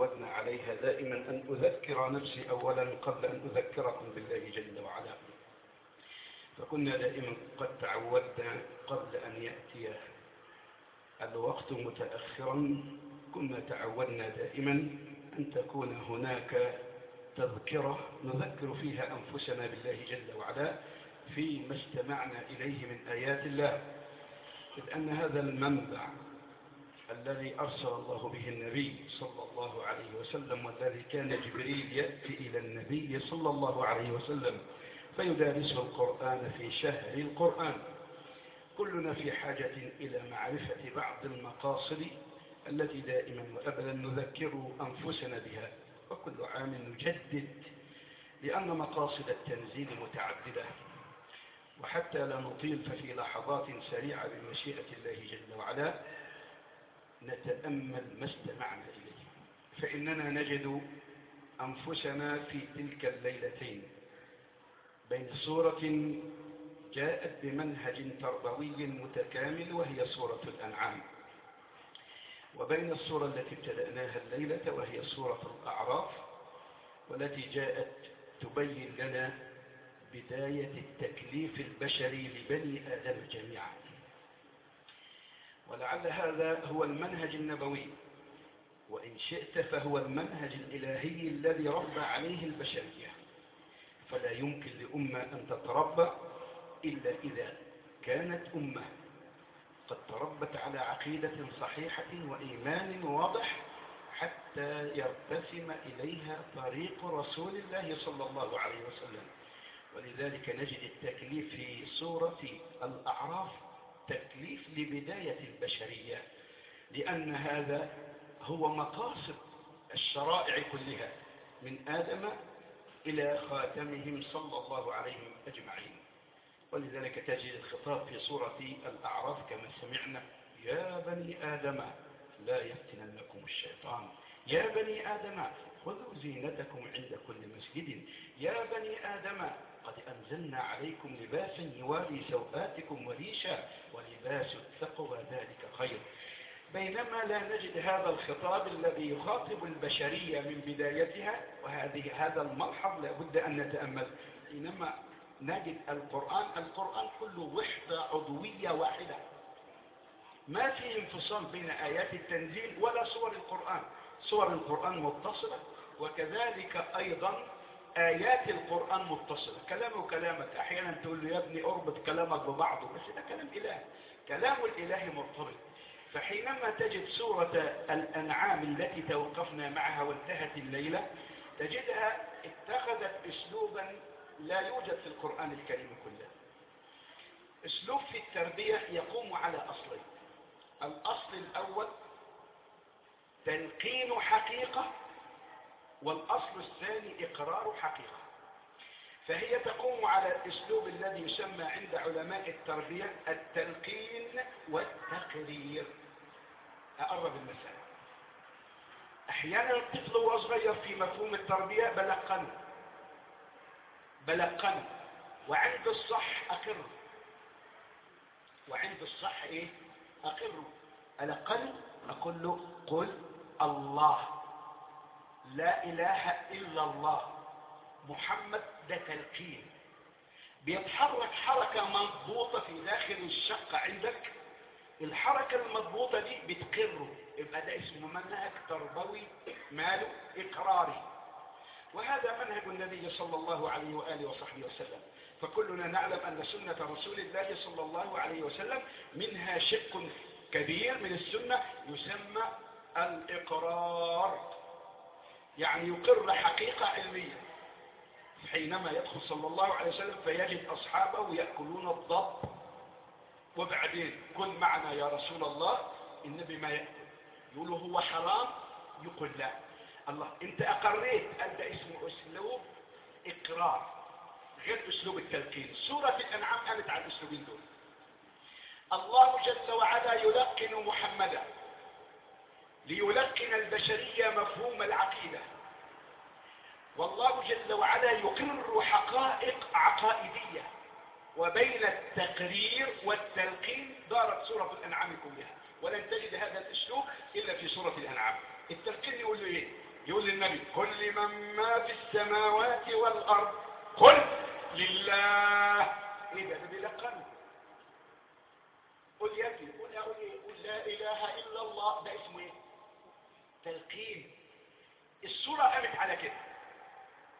تعودنا عليها دائما أن أذكر نفسي أولا قبل أن أذكركم بالله جل وعلا. فكنا دائما قد تعودنا قبل أن يأتي الوقت متأخرا. كنا تعودنا دائما أن تكون هناك تذكرة نذكر فيها أنفسنا بالله جل وعلا فيما استمعنا إليه من آيات الله. إذ أن هذا المنبع الذي أرسل الله به النبي صلى الله عليه وسلم والذي كان جبريل يأتي إلى النبي صلى الله عليه وسلم فيدارسه القرآن في شهر القرآن. كلنا في حاجة إلى معرفة بعض المقاصد التي دائما وأبدا نذكر أنفسنا بها وكل عام نجدد لأن مقاصد التنزيل متعددة وحتى لا نطيل ففي لحظات سريعة بمشيئة الله جل وعلا. نتأمل ما استمعنا إليه. فإننا نجد أنفسنا في تلك الليلتين بين سورة جاءت بمنهج تربوي متكامل وهي سورة الأنعام وبين السورة التي ابتدأناها الليلة وهي سورة الأعراف والتي جاءت تبين لنا بداية التكليف البشري لبني آدم جميعا. ولعل هذا هو المنهج النبوي. وإن شئت فهو المنهج الإلهي الذي ربى عليه البشرية. فلا يمكن لأمة أن تتربى إلا إذا كانت أمة. قد تربت على عقيدة صحيحة وإيمان واضح حتى يرتسم إليها طريق رسول الله صلى الله عليه وسلم. ولذلك نجد التكليف في سورة الأعراف تكليف لبداية البشرية لأن هذا هو مقاصد الشرائع كلها من آدم إلى خاتمهم صلى الله عليهم أجمعين. ولذلك تجد الخطاب في سورة الأعراف كما سمعنا يا بني آدم لا يفتننكم الشيطان. يا بني آدم خذوا زينتكم عند كل مسجد. يا بني آدم قد أنزلنا عليكم لباسا يواري سوآتكم وريشا ولباس التقوى ذلك خير. بينما لا نجد هذا الخطاب الذي يخاطب البشرية من بدايتها وهذه هذا الملحظ لابد أن نتأمل. حينما نجد القرآن القرآن كله وحدة عضوية واحدة. ما في انفصال بين آيات التنزيل ولا صور القرآن. صور القرآن متصلة وكذلك أيضا آيات القرآن متصلة. كلامه كلامك. أحيانا تقول له يا ابني أربط كلامك ببعضه. بس ده كلام إله. كلام الإله مرتبط. فحينما تجد سورة الأنعام التي توقفنا معها وانتهت الليلة تجدها اتخذت أسلوبا لا يوجد في القرآن الكريم كله. أسلوب في التربية يقوم على أصلين. الأصل الأول تلقين حقيقة والأصل الثاني إقرار حقيقة. فهي تقوم على الأسلوب الذي يسمى عند علماء التربية التلقين والتقرير. أقرب المسألة أحيانا الطفل وهو صغير في مفهوم التربية بلقنه بلقنه وعند الصح أقره وعند الصح إيه؟ أقره ألقنه أقول له قل الله. لا إله إلا الله. محمد ده تلقين. بيتحرك حركة مضبوطة في داخل الشقة عندك. الحركة المضبوطة دي بتقره. يبقى ده اسمه منهج تربوي ماله؟ إقراري. وهذا منهج النبي صلى الله عليه وآله وصحبه وسلم. فكلنا نعلم أن سنة رسول الله صلى الله عليه وسلم منها شق كبير من السنة يسمى الإقرار. يعني يقر حقيقة علمية. حينما يدخل صلى الله عليه وسلم فيجد أصحابه يأكلون الضب. وبعدين كن معنا يا رسول الله النبي ما يأكل. يقولوا هو حرام؟ يقول لا. الله انت أقريت انت اسمه أسلوب إقرار. غير أسلوب التلقين. سورة الأنعام قالت على الأسلوبين دول. الله جل وعلا يلقن محمدا. ليلقن البشرية مفهوم العقيدة. والله جل وعلا يقر حقائق عقائدية وبين التقرير والتلقين دارت سورة الأنعام كلها ولن تجد هذا الأسلوب إلا في سورة الأنعام. التلقين يقول له إيه؟ يقول للنبي قل لمن ما في السماوات والأرض قل لله. إيه ده؟ ده بيلقن قل يا ابني قل قل لا إله إلا الله. ده اسمه إيه؟ تلقين. السورة قامت على كده.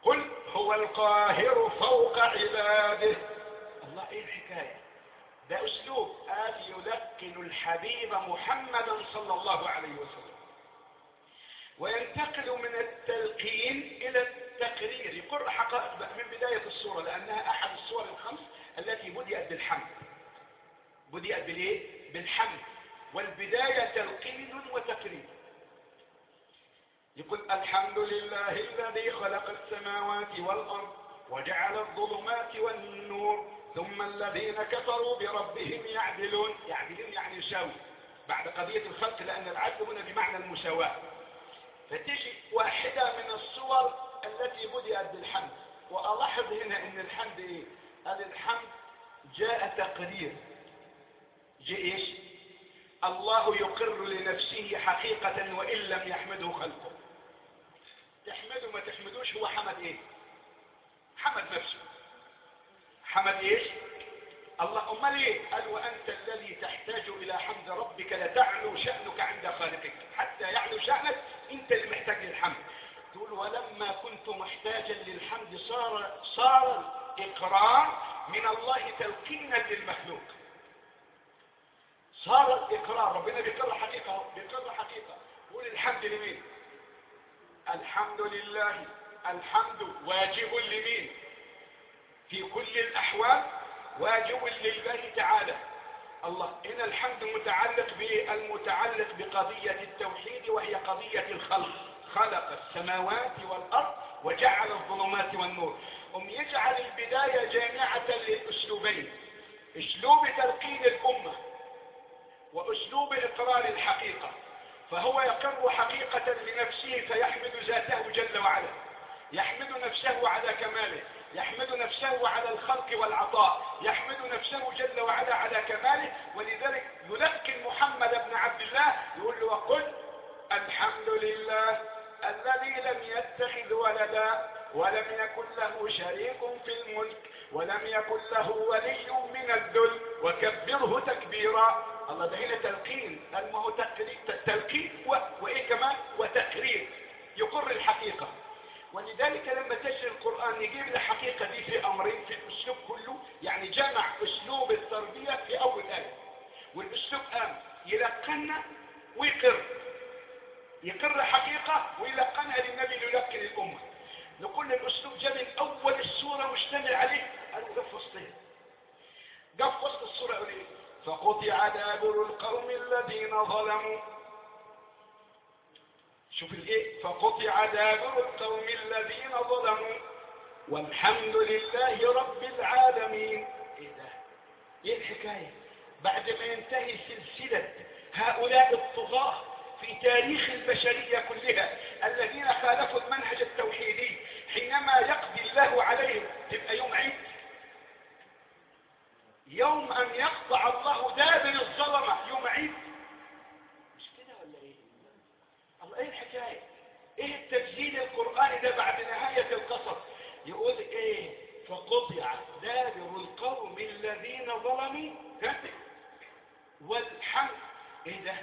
قل هو القاهر فوق عباده. الله إيه الحكاية؟ ده أسلوب. قال يلقن الحبيب محمدا صلى الله عليه وسلم. وينتقل من التلقين إلى التقرير. يقر حقائق بقى من بداية الصورة لأنها أحد الصور الخمس التي بدأت بالحمد. بدأت بالإيه؟ بالحمد. والبداية تلقين وتقرير. يقول الحمد لله الذي خلق السماوات والأرض وجعل الظلمات والنور ثم الذين كفروا بربهم يعدلون. يعدلون يعني يساوي بعد قضية الخلق لأن العدل هنا بمعنى المساواة. فتجي واحدة من الصور التي بدأت بالحمد. وألاحظ هنا أن الحمد إيه؟ قال الحمد جاء تقرير. جاء إيش؟ الله يقر لنفسه حقيقة وإن لم يحمده خلقه. تحمده ما تحمدوش هو حمد إيه؟ حمد نفسه. حمد إيش؟ الله امال إيه قال وأنت الذي تحتاج إلى حمد ربك لتعلو شأنك عند خالقك. حتى يعلو شأنك أنت اللي محتاج للحمد. تقول ولما كنت محتاجا للحمد صار صار الاقرار من الله تلقينا للمخلوق. صار الاقرار ربنا بيقر حقيقة بيقر حقيقة. قول الحمد لمين؟ الحمد لله. الحمد واجب لمين؟ في كل الأحوال واجب لله تعالى. الله إن الحمد متعلق بالمتعلق بقضية التوحيد وهي قضية الخلق. خلق السماوات والأرض وجعل الظلمات والنور. أم يجعل البداية جامعة للأسلوبين أسلوب تلقين الأمة وأسلوب إقرار الحقيقة. فهو يقر حقيقة لنفسه فيحمد ذاته جل وعلا. يحمد نفسه على كماله يحمد نفسه على الخلق والعطاء يحمد نفسه جل وعلا على كماله. ولذلك يلقن محمد بن عبد الله يقول له وقل الحمد لله الذي لم يتخذ ولدا ولم يكن له شريك في الملك. ولم يكن له ولي من الذل وكبره تكبيرا. الله ده هنا تلقين ما هو تلقين وإيه كمان؟ وتقرير. يقر الحقيقة. ولذلك لما تجري القرآن يجيب الحقيقة دي في أمرين في الأسلوب كله يعني جمع أسلوب التربية في أول آية. والأسلوب قام يلقنا ويقر. يقر حقيقة ويلقنها للنبي ليلقن الأمة. نقول الأسلوب جاء من أول السورة مشتمل عليه قالوا قف وسطين قف وسط السورة يقول إيه فقطع دابر القوم الذين ظلموا. شوف الإيه؟ فقطع دابر القوم الذين ظلموا. والحمد لله رب العالمين. إيه ده؟ إيه الحكاية؟ بعد ما ينتهي سلسلة هؤلاء الطغاة في تاريخ البشرية كلها الذين خالفوا المنهج التوحيدي حينما يقضي الله عليهم تبقى يوم عيد. يوم أن يقطع الله دابر الظلمة يوم عيد. الله إيه الحكاية؟ إيه التسجيل القرآني ده بعد نهاية القصص يقول إيه؟ فقطع دابر القوم الذين ظلموا. والحمد إيه ده؟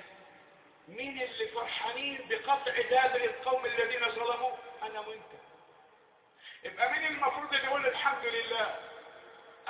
مين اللي فرحانين بقطع دابر القوم الذين ظلموا؟ أنا وأنت. يبقى مين المفروض اللي يقول الحمد لله؟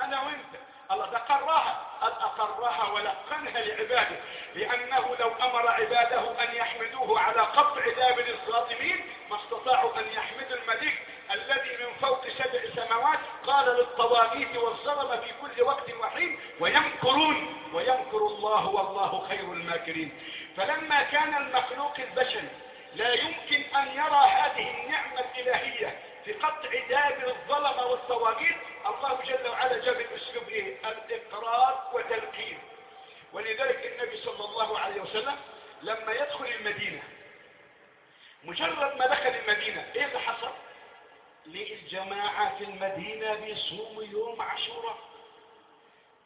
أنا وأنت. الله ده قرها قد أقرها ولقنها لعباده. لأنه لو أمر عباده أن يحمدوه على قطع دابر الظالمين ما استطاعوا أن يحمدوا الملك الذي من فوق سبع سماوات قال للطواغيت والظلم في كل وقت وحين ويمكرون ويمكر الله والله خير الماكرين. فلما كان المخلوق البشري لا يمكن أن يرى هذه النعمة الإلهية في قطع دابر الظلمة والطواغيت الله جل وعلا جاب الاسلوب إيه الاقرار وتلقين ولذلك النبي صلى الله عليه وسلم لما يدخل المدينة مجرد ما دخل المدينة إيه اللي حصل؟ للجماعة في المدينة بيصوموا يوم عاشوراء.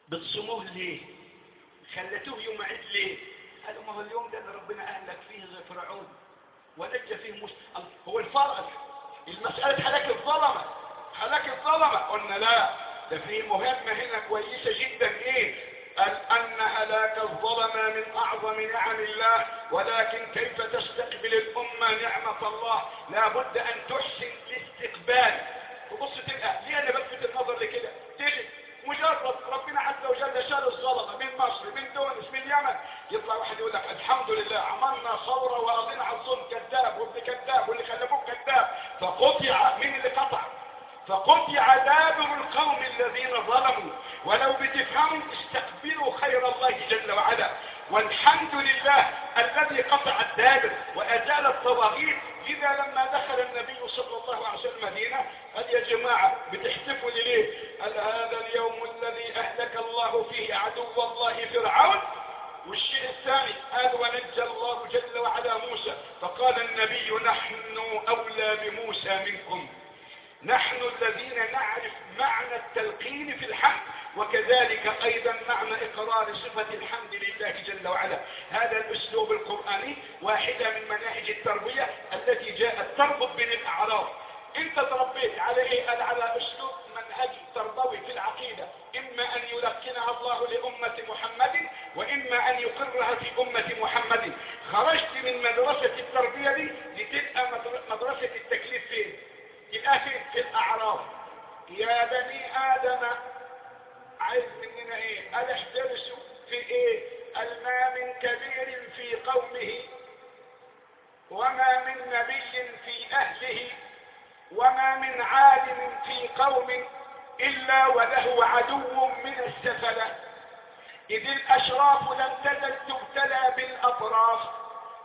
بتصوموه ليه؟ خلتوه يوم عيد ليه؟ قالوا ما هو اليوم ده اللي ربنا أهلك فيه زي فرعون. ونجى فيه موسى. هو الفرق. المسألة هلاك الظلمة. هلاك الظلمة. قلنا لا ده في مهمة هنا كويسة جدا. إيه؟ قال أن هلاك الظلمة من أعظم نعم الله ولكن كيف تستقبل الأمة نعمة الله؟ لا بد أن تحسن الاستقبال. تبص تلقى ليه أنا بلفت النظر لكده؟ تيجي مجرد ربنا عز وجل شال الظلمة من مصر من تونس من اليمن. يطلع واحد يقول لك الحمد لله عملنا ثورة وقضينا على الظلم كذاب وابن كذاب واللي خلفوه كذاب. فقطع مين اللي قطع. فقطع دابر القوم الذين ظلموا. ولو بتفهموا استقبلوا خير الله جل وعلا والحمد لله الذي قطع الدابر الطواغيت إذا لما دخل النبي صلى الله عليه وسلم المدينة قال يا جماعة بتحتفوا ليه قال هذا اليوم الذي أهلك الله فيه عدو الله فرعون. والشيء الثاني قال ونجى الله جل وعلا موسى. فقال النبي نحن أولى بموسى منكم. نحن الذين نعرف معنى التلقين في الحمد وكذلك أيضا معنى إقرار صفة الحمد لله جل وعلا. هذا الأسلوب القرآني واحدة من مناهج التربية التي جاءت تربط بين الاعراف إنت تربيت على إيه قال على أسلوب منهج تربوي في العقيدة. إما أن يلقنها الله لأمة محمد وإما أن يقرها في أمة محمد. خرجت من مدرسة التربية دي لتبقى مدرسة التكليف فين؟ يبقى في, الاعراف يا بني آدم عايز مننا إيه؟ قال احترسوا في إيه؟ قال ما من كبير في قومه. وما من نبي في أهله وما من عالم في قوم إلا وله عدو من السفلة. إذ الأشراف لم تزل تبتلى بالأطراف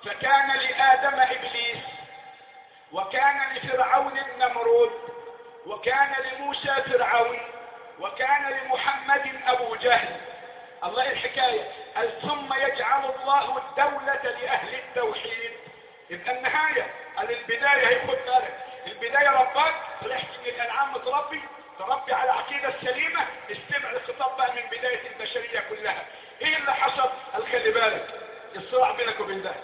فكان لآدم إبليس وكان لفرعون النمرود وكان لموسى فرعون وكان لمحمد أبو جهل. الله الحكاية ثم يجعل الله الدولة لأهل التوحيد؟ يبقى النهاية قال البداية هيخد بالك. البداية ربك طلعت من الأنعام متربي تربي على عقيدة سليمة. استمع الخطاب بقى من بداية البشرية كلها. إيه اللي حصل؟ قال خلي بالك الصراع بينك وبين ده.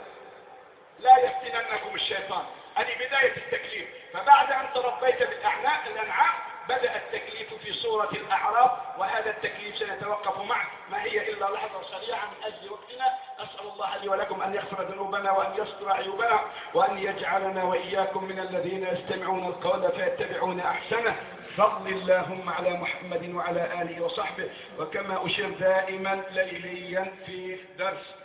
لا يفتننكم الشيطان. هذه بداية التكليف. فبعد أن تربيت بالأعناق الأنعام بدأ التكليف في صورة الأعراف وهذا التكليف سنتوقف معه. ما هي إلا لحظة سريعة من أجل وقتنا. أسأل الله لي ولكم أن يغفر ذنوبنا وأن يستر عيوبنا وأن يجعلنا وإياكم من الذين يستمعون القول فيتبعون أحسنه. صل اللهم على محمد وعلى آله وصحبه. وكما أشير دائما ليليا في درس.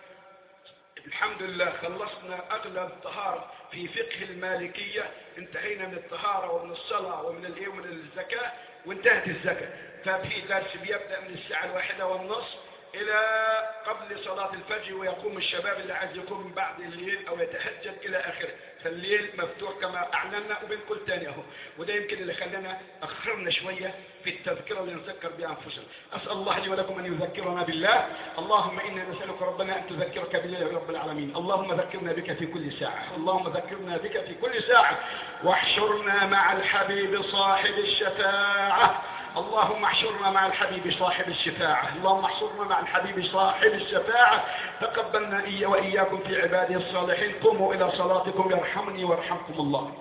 الحمد لله خلصنا أغلب الطهارة في فقه المالكية انتهينا من الطهارة ومن الصلاة ومن الإيه ومن الزكاة وانتهت الزكاة. ففي درس بيبدأ من الساعة الواحدة والنصف إلى قبل صلاة الفجر ويقوم الشباب اللي عايز يقوم من بعد الليل أو يتهجد إلى آخره. فالليل مفتوح كما أعلنا وبنقول تاني أهو. وده يمكن اللي خلانا أخرنا شوية في التذكرة اللي نذكر بها أنفسنا. أسأل الله لي ولكم أن يذكرنا بالله. اللهم إنا نسألك ربنا أن تذكرك بالله يا رب العالمين. اللهم ذكرنا بك في كل ساعة. اللهم ذكرنا بك في كل ساعة. واحشرنا مع الحبيب صاحب الشفاعة. اللهم احشرنا مع الحبيب صاحب الشفاعة. اللهم احشرنا مع الحبيب صاحب الشفاعة. تقبلنا إيا وإياكم في عباده الصالحين. قوموا إلى صلاتكم يرحمني ويرحمكم الله.